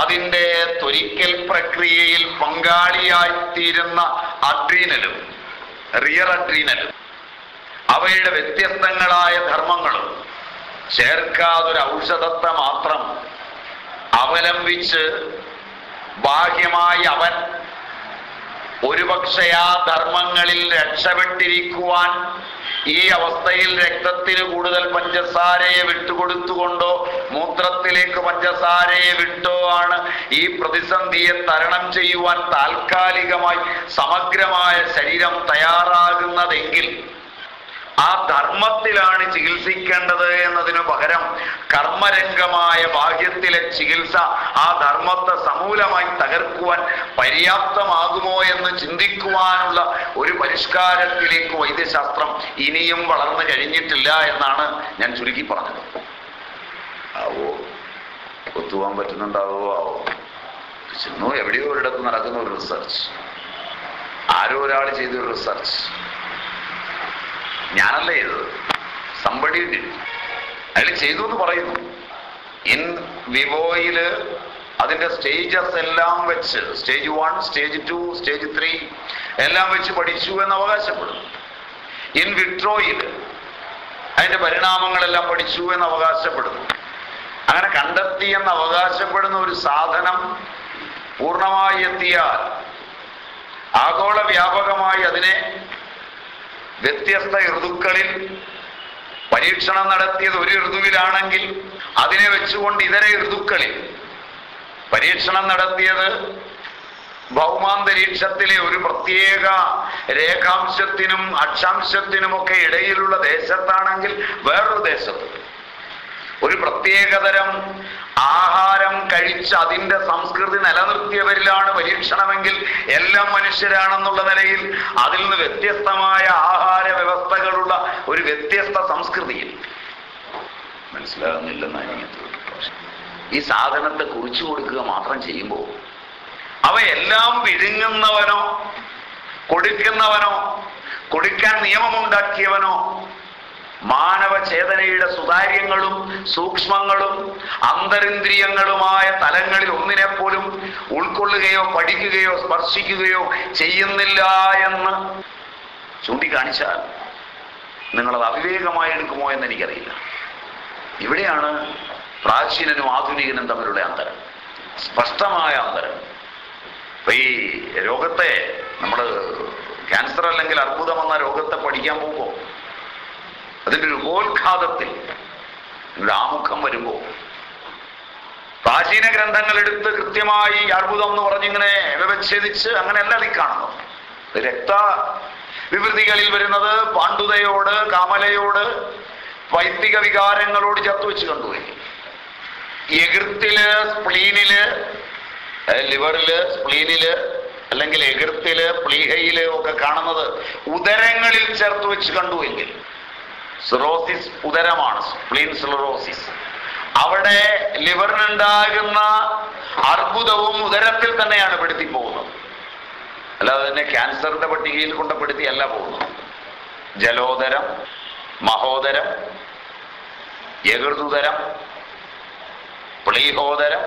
അതിന്റെ ത്വരിക്കൽ പ്രക്രിയയിൽ പങ്കാളിയായിത്തീരുന്ന അഡ്രീനലും റിയർ അഡ്രീനലും അവയുടെ വ്യത്യസ്തങ്ങളായ ധർമ്മങ്ങളും. ചേർക്കാതൊരു ഔഷധത്തെ മാത്രം അവലംബിച്ച് ബാഹ്യമായി അവൻ ഒരുപക്ഷെ ആ ധർമ്മങ്ങളിൽ രക്ഷപ്പെട്ടിരിക്കുവാൻ ഈ അവസ്ഥയിൽ രക്തത്തിന് കൂടുതൽ പഞ്ചസാരയെ വിട്ടുകൊടുത്തുകൊണ്ടോ മൂത്രത്തിലേക്ക് പഞ്ചസാരയെ വിട്ടോ ആണ് ഈ പ്രതിസന്ധിയെ തരണം ചെയ്യുവാൻ താൽക്കാലികമായി സമഗ്രമായ ശരീരം തയ്യാറാകുന്നതെങ്കിൽ ആ ധർമ്മത്തിലാണ് ചികിത്സിക്കേണ്ടത് എന്നതിനു പകരം കർമ്മരംഗമായ ബാഹ്യത്തിലെ ചികിത്സ ആ ധർമ്മത്തെ സമൂലമായി തകർക്കുവാൻ പര്യാപ്തമാകുമോ എന്ന് ചിന്തിക്കുവാനുള്ള ഒരു പരിഷ്കാരത്തിലേക്ക് വൈദ്യശാസ്ത്രം ഇനിയും വളർന്നു കഴിഞ്ഞിട്ടില്ല എന്നാണ് ഞാൻ ചുരുക്കി പറഞ്ഞത്. ആവോ? ഒത്തുപോകാൻ പറ്റുന്നുണ്ടാവോ ആവോ? ചെന്നു? എവിടെയോ ഒരിടത്ത് നടക്കുന്ന ഒരു റിസർച്ച്. ആരോ ഒരാൾ ചെയ്തൊരു റിസർച്ച്. ഞാനല്ല ചെയ്തത് സമ്പടി അയാൾ ചെയ്തു എന്ന് പറയുന്നു. ഇൻ വിവോയിൽ അതിന്റെ സ്റ്റേജസ് എല്ലാം വെച്ച് stage one stage two stage three എല്ലാം വെച്ച് പഠിച്ചു എന്ന് അവകാശപ്പെടുന്നു. ഇൻ വിട്രോയിൽ അതിന്റെ പരിണാമങ്ങളെല്ലാം പഠിച്ചു എന്ന് അവകാശപ്പെടുന്നു. അങ്ങനെ കണ്ടെത്തി എന്ന് അവകാശപ്പെടുന്ന ഒരു സാധനം പൂർണമായി എത്തിയാൽ ആഗോള വ്യാപകമായി അതിനെ വ്യത്യസ്ത ഋതുക്കളിൽ പരീക്ഷണം നടത്തിയത് ഒരു ഋതുവിലാണെങ്കിൽ അതിനെ വെച്ചുകൊണ്ട് ഇതര ഋതുക്കളിൽ പരീക്ഷണം നടത്തിയത് ഭൗമാന്തരീക്ഷത്തിലെ ഒരു പ്രത്യേക രേഖാംശത്തിനും അക്ഷാംശത്തിനുമൊക്കെ ഇടയിലുള്ള ദേശത്താണെങ്കിൽ വേറൊരു ദേശത്ത്. ഒരു പ്രത്യേകതരം ആഹാരം കഴിച്ച് അതിന്റെ സംസ്കൃതി നിലനിർത്തിയവരിലാണ് പരീക്ഷണമെങ്കിൽ എല്ലാം മനുഷ്യരാണെന്നുള്ള നിലയിൽ അതിൽ നിന്ന് വ്യത്യസ്തമായ ആഹാര വ്യവസ്ഥകളുള്ള ഒരു വ്യത്യസ്ത സംസ്കൃതിയിൽ. മനസ്സിലാകുന്നില്ലെന്നാണ് ഈ സാധനത്തെ കുറിച്ചു കൊടുക്കുക മാത്രം ചെയ്യുമ്പോൾ അവയെല്ലാം വിഴുങ്ങുന്നവനോ കൊടുക്കുന്നവനോ കൊടുക്കാൻ നിയമമുണ്ടാക്കിയവനോ മാനവ ചേതനയുടെ സുതാര്യങ്ങളും സൂക്ഷ്മങ്ങളും അന്തരിന്ദ്രിയങ്ങളുമായ തലങ്ങളിൽ ഒന്നിനെ പോലും ഉൾക്കൊള്ളുകയോ പഠിക്കുകയോ സ്പർശിക്കുകയോ ചെയ്യുന്നില്ല എന്ന് ചൂണ്ടിക്കാണിച്ചാൽ നിങ്ങളത് അവിവേകമായി എടുക്കുമോ എന്ന് എനിക്കറിയില്ല. ഇവിടെയാണ് പ്രാചീനനും ആധുനികനും തമ്മിലുള്ള അന്തരം. സ്പഷ്ടമായ അന്തരം. ഇപ്പൊ ഈ രോഗത്തെ നമ്മൾ ക്യാൻസർ അല്ലെങ്കിൽ അർബുദം എന്ന രോഗത്തെ പഠിക്കാൻ പോകുമ്പോൾ അതിന്റെ ഒരു ഉപോത്ഘാതത്തിൽ ഒരു ആമുഖം വരുമ്പോൾ പ്രാചീന ഗ്രന്ഥങ്ങൾ എടുത്ത് കൃത്യമായി അർബുദം എന്ന് പറഞ്ഞിങ്ങനെ വ്യവച്ഛേദിച്ച് അങ്ങനെയല്ല നീ കാണുന്നു രക്ത വിവൃതികളിൽ വരുന്നത് പാണ്ഡുതയോട് കാമലയോട് വൈദിക വികാരങ്ങളോട് ചേർത്ത് വെച്ച് കണ്ടുപോയി. എകിർത്തിൽ സ്പ്ലീനിൽ ലിവറിൽ സ്പ്ലീനിൽ അല്ലെങ്കിൽ എകിർത്തിൽ പ്ലീഹയിൽ ഒക്കെ കാണുന്നത് ഉദരങ്ങളിൽ ചേർത്ത് വെച്ച് കണ്ടുവെങ്കിൽ സിറോസിസ് ഉദരമാണ്. സ്പ്ലീൻ സിറോസിസ് അവിടെ ലിവറിനുണ്ടാകുന്ന അർബുദവും ഉദരത്തിൽ തന്നെയാണ് പെടുത്തി പോകുന്നത് അല്ലാതെ തന്നെ ക്യാൻസറിന്റെ പട്ടികയിൽ കൊണ്ടപ്പെടുത്തിയല്ല പോകുന്നത്. ജലോദരം മഹോദരം യകൃതുദരം പ്ലീഹോദരം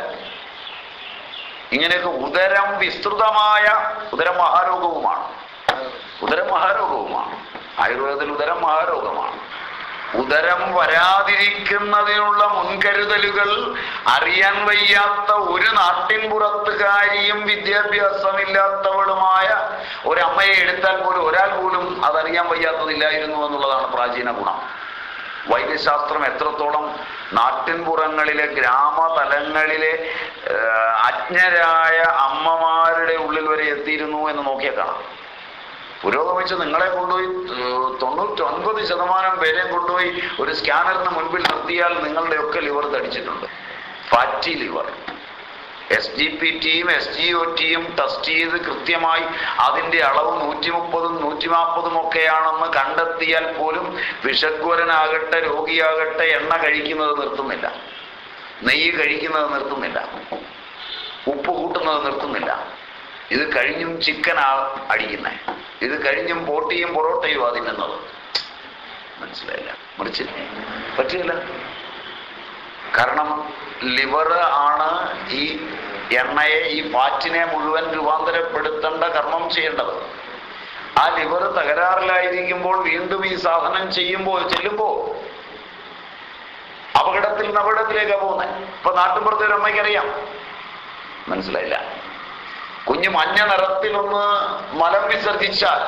ഇങ്ങനെയൊക്കെ ഉദരം വിസ്തൃതമായ ഉദരം മഹാരോഗവുമാണ്. ഉദരം ആയുർവേദത്തിൽ ഉദരം മഹാരോഗമാണ്. ഉദരം വരാതിരിക്കുന്നതിനുള്ള മുൻകരുതലുകൾ അറിയാൻ വയ്യാത്ത ഒരു നാട്ടിൻപുറത്തുകാരിയും വിദ്യാഭ്യാസമില്ലാത്തവളുമായ ഒരമ്മയെ എടുത്താൽ പോലും ഒരാൾ പോലും അതറിയാൻ വയ്യാത്തതില്ലായിരുന്നു എന്നുള്ളതാണ് പ്രാചീന ഗുണം. വൈദ്യശാസ്ത്രം എത്രത്തോളം നാട്ടിൻപുറങ്ങളിലെ ഗ്രാമതലങ്ങളിലെ അജ്ഞരായ അമ്മമാരുടെ ഉള്ളിൽ വരെ എത്തിയിരുന്നു എന്ന് നോക്കിയാൽ കാണാം. പുരോഗമിച്ച് നിങ്ങളെ കൊണ്ടുപോയി ശതമാനം പേരെയും കൊണ്ടുപോയി ഒരു സ്കാനറിന് മുൻപിൽ നിർത്തിയാൽ നിങ്ങളുടെ ഒക്കെ liver തടിച്ചിട്ടുണ്ട്. Fatty liver. S G P ടിയും എസ് ജി ഒ ടിയും ടെസ്റ്റ് ചെയ്ത് കൃത്യമായി അതിന്റെ അളവ് നൂറ്റി മുപ്പതും നൂറ്റി നാൽപ്പതും ഒക്കെയാണെന്ന് കണ്ടെത്തിയാൽ പോലും വിഷഗ്വരനാകട്ടെ രോഗിയാകട്ടെ എണ്ണ കഴിക്കുന്നത് നിർത്തുന്നില്ല. നെയ്യ് കഴിക്കുന്നത് നിർത്തുന്നില്ല. ഉപ്പ് കൂട്ടുന്നത് നിർത്തുന്നില്ല. ഇത് കഴിഞ്ഞും ചിക്കനാ അടിക്കുന്നത് ഇത് കഴിഞ്ഞും പോട്ടിയും പൊറോട്ടയും ആ മനസ്സിലായില്ല. മറിച്ച് പറ്റില്ല കാരണം ലിവർ ആണ് ഈ എണ്ണയെ ഈ ഫാറ്റിനെ മുഴുവൻ രൂപാന്തരപ്പെടുത്തേണ്ട കർമ്മം ചെയ്യേണ്ടത്. ആ ലിവർ തകരാറിലായിരിക്കുമ്പോൾ വീണ്ടും ഈ സാധനം ചെയ്യുമ്പോൾ ചെല്ലുമ്പോൾ അപകടത്തിൽ നിന്ന് അപകടത്തിലേക്കാണ് പോകുന്നത് ഇപ്പൊ നാട്ടുമ്പുറത്തെ ഒരു അമ്മയ്ക്കറിയാം. മനസ്സിലായില്ല. കുഞ്ഞ് മഞ്ഞ നിറത്തിലൊന്ന് മലം വിസർജിച്ചാൽ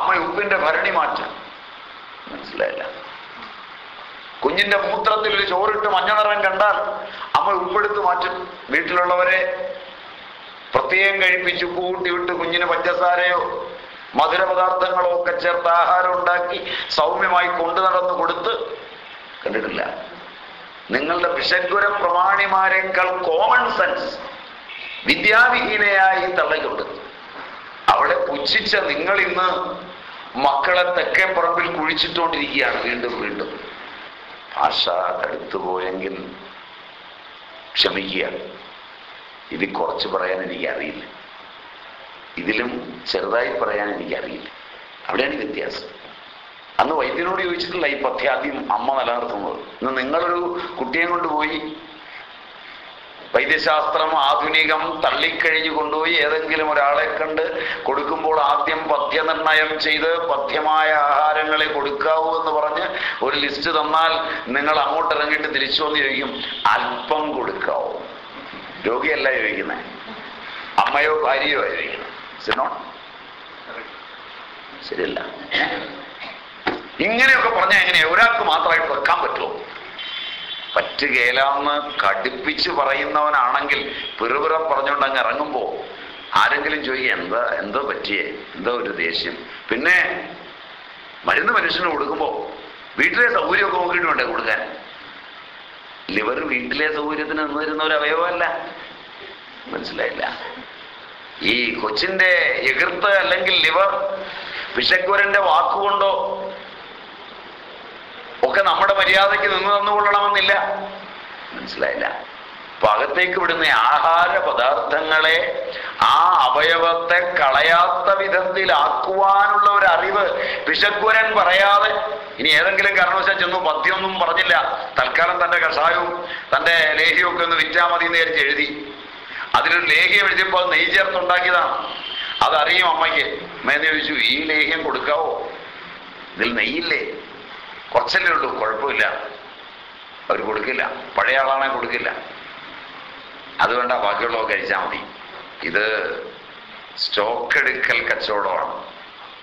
അമ്മ ഉപ്പിന്റെ ഭരണി മാറ്റും മനസ്സിലായില്ല. കുഞ്ഞിന്റെ മൂത്രത്തിൽ ഒരു ചോറിട്ട് മഞ്ഞ നിറം കണ്ടാൽ അമ്മ ഉപ്പെടുത്ത് മാറ്റും. വീട്ടിലുള്ളവരെ പ്രത്യേകം കഴിപ്പിച്ച് ഉപ്പ് കൂട്ടി വിട്ട് കുഞ്ഞിന് പഞ്ചസാരയോ മധുര പദാർത്ഥങ്ങളോ ഒക്കെ ചേർത്ത് ആഹാരം ഉണ്ടാക്കി സൗമ്യമായി കൊണ്ടു നടന്നു കൊടുത്ത് കണ്ടിട്ടില്ല. നിങ്ങളുടെ വിശഗ്വര പ്രമാണിമാരെക്കാൾ കോമൺ സെൻസ് വിദ്യാവിഹീനയായി തള്ളിക്കൊണ്ട് അവിടെ പുച്ഛിച്ച നിങ്ങൾ ഇന്ന് മക്കളെ തെക്കേ പറമ്പിൽ കുഴിച്ചിട്ടുകൊണ്ടിരിക്കുകയാണ് വീണ്ടും വീണ്ടും. ഭാഷ കടുത്തു പോയെങ്കിൽ ക്ഷമിക്കുക. ഇതിൽ കുറച്ച് പറയാൻ എനിക്കറിയില്ല. ഇതിലും ചെറുതായി പറയാൻ എനിക്കറിയില്ല. അവിടെയാണ് വ്യത്യാസം. അന്ന് വൈദ്യനോട് ചോദിച്ചിട്ടില്ല ഈ പഥ്യാദ്യം അമ്മ നിലനിർത്തുന്നത്. ഇന്ന് നിങ്ങളൊരു കുട്ടിയെ കൊണ്ടുപോയി വൈദ്യശാസ്ത്രം ആധുനികം തള്ളിക്കഴിഞ്ഞു കൊണ്ടുപോയി ഏതെങ്കിലും ഒരാളെ കണ്ട് കൊടുക്കുമ്പോൾ ആദ്യം പഥ്യനിർണയം ചെയ്ത് പഥ്യമായ ആഹാരങ്ങളെ കൊടുക്കാവൂ എന്ന് പറഞ്ഞ് ഒരു ലിസ്റ്റ് തന്നാൽ നിങ്ങൾ അങ്ങോട്ട് ഇറങ്ങിയിട്ട് തിരിച്ചു വന്ന് ചോദിക്കും അല്പം കൊടുക്കാവൂ. രോഗിയല്ല ചോദിക്കുന്നത് അമ്മയോ ഭാര്യയോ ആയിരിക്കണം ശരിയല്ല. ഇങ്ങനെയൊക്കെ പറഞ്ഞാൽ എങ്ങനെയാ ഒരാൾക്ക് മാത്രമായിട്ട് വെക്കാൻ പറ്റുമോ? പറ്റുകേലാന്ന് കടുപ്പിച്ച് പറയുന്നവനാണെങ്കിൽ പിറുപിറം പറഞ്ഞുകൊണ്ട് അങ്ങ് ഇറങ്ങുമ്പോ ആരെങ്കിലും ചോദിക്കുക എന്താ എന്തോ പറ്റിയേ? എന്തോ ഒരു ദേഷ്യം? പിന്നെ മരുന്ന് മനുഷ്യന് കൊടുക്കുമ്പോ വീട്ടിലെ സൗകര്യമൊക്കെ നോക്കിയിട്ട് വേണ്ടേ കൊടുക്കാൻ? ലിവർ വീട്ടിലെ സൗകര്യത്തിന് നിന്ന് തരുന്ന ഒരു അവയവമല്ല. മനസ്സിലായില്ല. ഈ കൊച്ചിന്റെ എകിർത്ത് അല്ലെങ്കിൽ ലിവർ വിഷഗ്വരന്റെ വാക്കുകൊണ്ടോ ഒക്കെ നമ്മുടെ മര്യാദയ്ക്ക് നിന്ന് തന്നുകൊള്ളണമെന്നില്ല. മനസ്സിലായില്ല? അകത്തേക്ക് വിടുന്ന ആഹാര പദാർത്ഥങ്ങളെ ആ അവയവത്തെ കളയാത്ത വിധത്തിലാക്കുവാനുള്ള ഒരു അറിവ് വിഷഗ്വരൻ പറയാതെ ഇനി ഏതെങ്കിലും കാരണവശാൽ ചെന്നു പദ്യമൊന്നും പറഞ്ഞില്ല. തൽക്കാലം തന്റെ കഷായവും തന്റെ ലേഹ്യവും ഒക്കെ ഒന്ന് വിറ്റാ മതി എന്ന് വിചാരിച്ച് എഴുതി. അതിലൊരു ലേഹ്യം എഴുതിയപ്പോൾ നെയ് ചേർത്തുണ്ടാക്കിയതാണ് അതറിയും അമ്മയ്ക്ക്. മേന്ന് ചോദിച്ചു ഈ ലേഹ്യം കൊടുക്കാവോ? ഇതിൽ നെയ്യില്ലേ? കുറച്ചല്ലേ ഉള്ളൂ കുഴപ്പമില്ല. അവർ കൊടുക്കില്ല. പഴയ ആളാണെ കൊടുക്കില്ല. അതുകൊണ്ട് ബാക്കിയുള്ളവ കഴിച്ചാൽ മതി. ഇത് സ്റ്റോക്ക് എടുക്കൽ കച്ചവടമാണ്.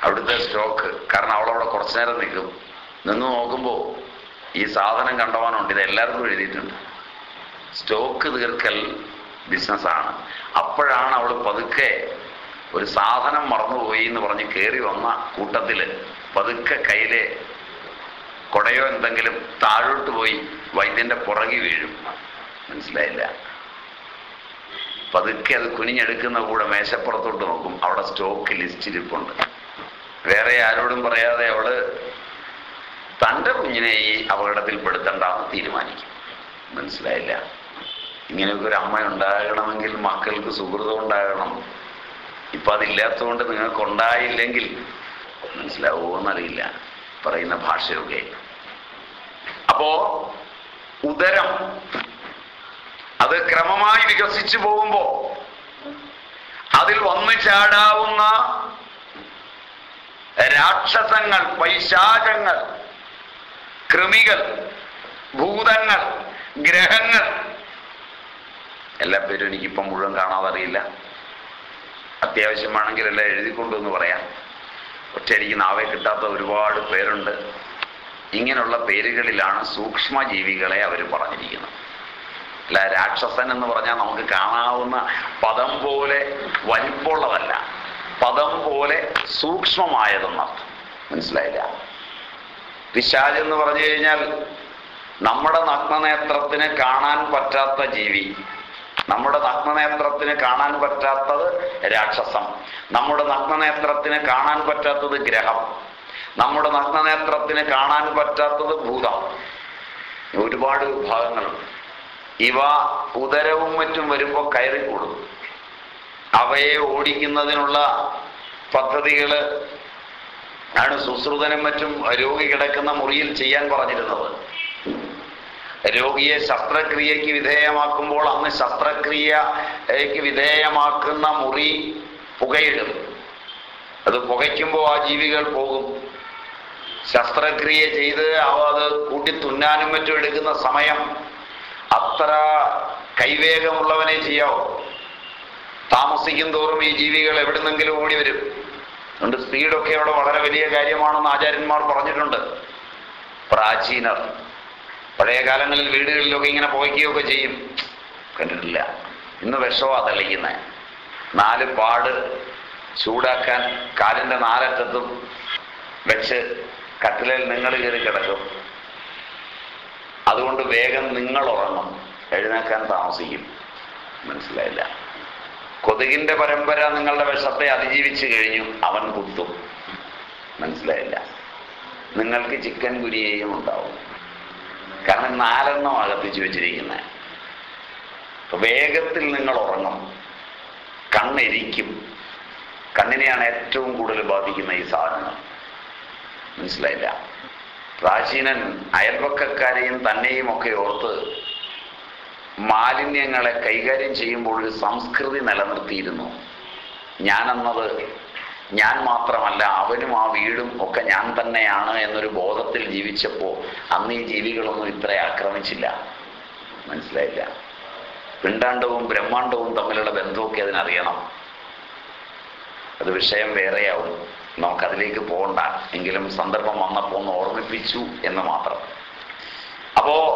അവിടുത്തെ സ്റ്റോക്ക്. കാരണം അവളവിടെ കുറച്ചു നേരം നിൽക്കും. നിന്ന് നോക്കുമ്പോൾ ഈ സാധനം കണ്ടവാനുണ്ട്. ഇത് എല്ലാവർക്കും എഴുതിയിട്ടുണ്ട്. സ്റ്റോക്ക് തീർക്കൽ ബിസിനസ്സാണ്. അപ്പോഴാണ് അവൾ പതുക്കെ ഒരു സാധനം മറന്നുപോയി എന്ന് പറഞ്ഞ് കയറി വന്ന കൂട്ടത്തിൽ പതുക്കെ കയ്യിലെ കൊടയോ എന്തെങ്കിലും താഴോട്ട് പോയി വൈദ്യന്റെ പുറകി വീഴും. മനസ്സിലായില്ല? പതുക്കെ അത് കുനിഞ്ഞെടുക്കുന്ന കൂടെ മേശപ്പുറത്തോട്ട് നോക്കും. അവിടെ സ്റ്റോക്ക് ലിസ്റ്റ് ഇരിപ്പുണ്ട് വേറെ ആരോടും പറയാതെ അവൾ തന്റെ കുഞ്ഞിനെ ഈ അപകടത്തിൽപ്പെടുത്തണ്ടെന്ന് തീരുമാനിക്കും. മനസ്സിലായില്ല? ഇങ്ങനെയൊക്കെ ഒരു അമ്മ ഉണ്ടാകണമെങ്കിൽ മക്കൾക്ക് സുഹൃതം ഉണ്ടാകണം. ഇപ്പൊ അതില്ലാത്തതുകൊണ്ട് നിങ്ങൾക്ക് ഉണ്ടായില്ലെങ്കിൽ മനസ്സിലാവുമോന്നറിയില്ല പറയുന്ന ഭാഷയൊക്കെ. അപ്പോ ഉദരം അത് ക്രമമായി വികസിച്ചു പോകുമ്പോ അതിൽ വന്നു ചാടാവുന്ന രാക്ഷസങ്ങൾ പൈശാചങ്ങൾ കൃമികൾ ഭൂതങ്ങൾ ഗ്രഹങ്ങൾ എല്ലാ പേരും എനിക്കിപ്പം മുഴുവൻ കാണാതറിയില്ല. അത്യാവശ്യമാണെങ്കിൽ എല്ലാം എഴുതിക്കൊണ്ടു എന്ന് പറയാം. ഒറ്റയടിക്ക് നാവേ കിട്ടാത്ത ഒരുപാട് പേരുണ്ട്. ഇങ്ങനെയുള്ള പേരുകളിലാണ് സൂക്ഷ്മ ജീവികളെ അവർ പറഞ്ഞിരിക്കുന്നത്. അല്ല രാക്ഷസൻ എന്ന് പറഞ്ഞാൽ നമുക്ക് കാണാവുന്ന പദം പോലെ വലിപ്പമുള്ളതല്ല. പദം പോലെ സൂക്ഷ്മമായതെന്നർത്ഥം മനസ്സിലായില്ല? പിശാജ് എന്ന് പറഞ്ഞു കഴിഞ്ഞാൽ നമ്മുടെ നഗ്നനേത്രത്തിന് കാണാൻ പറ്റാത്ത ജീവി. നമ്മുടെ നഗ്നനേത്രത്തിന് കാണാൻ പറ്റാത്തത് രാക്ഷസം. നമ്മുടെ നഗ്നനേത്രത്തിന് കാണാൻ പറ്റാത്തത് ഗ്രഹം. നമ്മുടെ നഗ്നനേത്രത്തിന് കാണാൻ പറ്റാത്തത് ഭൂതം. ഒരുപാട് വിഭാഗങ്ങൾ. ഇവ ഉദരവും മറ്റും വരുമ്പോൾ കയറി കൂടുന്നു. അവയെ ഓടിക്കുന്നതിനുള്ള പദ്ധതികൾ ആണ് സുശ്രുതനും മറ്റും രോഗി കിടക്കുന്ന മുറിയിൽ ചെയ്യാൻ പറഞ്ഞിരുന്നത്. രോഗിയെ ശസ്ത്രക്രിയക്ക് വിധേയമാക്കുമ്പോൾ അന്ന് ശസ്ത്രക്രിയയ്ക്ക് വിധേയമാക്കുന്ന മുറി പുകയിടും അത് പുകയ്ക്കുമ്പോൾ ആ ജീവികൾ പോകും. ശസ്ത്രക്രിയ ചെയ്ത് അവ അത് കൂട്ടി തുന്നാനും മറ്റും എടുക്കുന്ന സമയം അത്ര കൈവേഗമുള്ളവനെ ചെയ്യാവോ താമസിക്കും തോറും ഈ ജീവികൾ എവിടുന്നെങ്കിലും ഓടി വരും. അതുകൊണ്ട് സ്പീഡൊക്കെ അവിടെ വളരെ വലിയ കാര്യമാണെന്ന് ആചാര്യന്മാർ പറഞ്ഞിട്ടുണ്ട്. പ്രാചീനർ. പഴയ കാലങ്ങളിൽ വീടുകളിലൊക്കെ ഇങ്ങനെ പോയിക്കുകയൊക്കെ ചെയ്യും. കണ്ടിട്ടില്ല. ഇന്ന് വിഷമാ തെളിക്കുന്നത് നാല് പാട് ചൂടാക്കാൻ കാലിന്റെ നാലറ്റത്തും വെച്ച് കട്ടിലിൽ നിങ്ങൾ കയറി കിടക്കും. അതുകൊണ്ട് വേഗം നിങ്ങൾ ഉറങ്ങും. എഴുന്നേക്കാൻ താമസിക്കും. മനസ്സിലായില്ല. കൊതുകിന്റെ പരമ്പര നിങ്ങളുടെ വിഷത്തെ അതിജീവിച്ചു കഴിഞ്ഞു. അവൻ കുത്തും. മനസ്സിലായില്ല. നിങ്ങൾക്ക് ചിക്കൻ കുരിയേയും ഉണ്ടാവും. കാരണം നാലെണ്ണം അകത്തിച്ചു വെച്ചിരിക്കുന്നത് വേഗത്തിൽ നിങ്ങൾ ഉറങ്ങും. കണ്ണെരിക്കും. കണ്ണിനെയാണ് ഏറ്റവും കൂടുതൽ ബാധിക്കുന്ന ഈ സാധനങ്ങൾ. മനസ്സിലായില്ല. പ്രാചീനൻ അയൽപക്കക്കാരെയും തന്നെയും ഒക്കെ ഓർത്ത് മാലിന്യങ്ങളെ കൈകാര്യം ചെയ്യുമ്പോൾ ഒരു സംസ്കൃതി നിലനിർത്തിയിരുന്നു. ഞാനെന്നത് ഞാൻ മാത്രമല്ല അവനും ആ വീടും ഒക്കെ ഞാൻ തന്നെയാണ് എന്നൊരു ബോധത്തിൽ ജീവിച്ചപ്പോൾ അന്ന് ഈ ജീവികളൊന്നും ഇത്ര ആക്രമിച്ചില്ല. മനസ്സിലായില്ല. പിണ്ടാണ്ടവും ബ്രഹ്മാണ്ടവും തമ്മിലുള്ള ബന്ധമൊക്കെ അതിനറിയണം. അത് വിഷയം വേറെയാവും. നമുക്കതിലേക്ക് പോകണ്ട. എങ്കിലും സന്ദർഭം വന്നപ്പോൾ ഒന്ന് ഓർമ്മിപ്പിച്ചു എന്ന് മാത്രം. അപ്പോ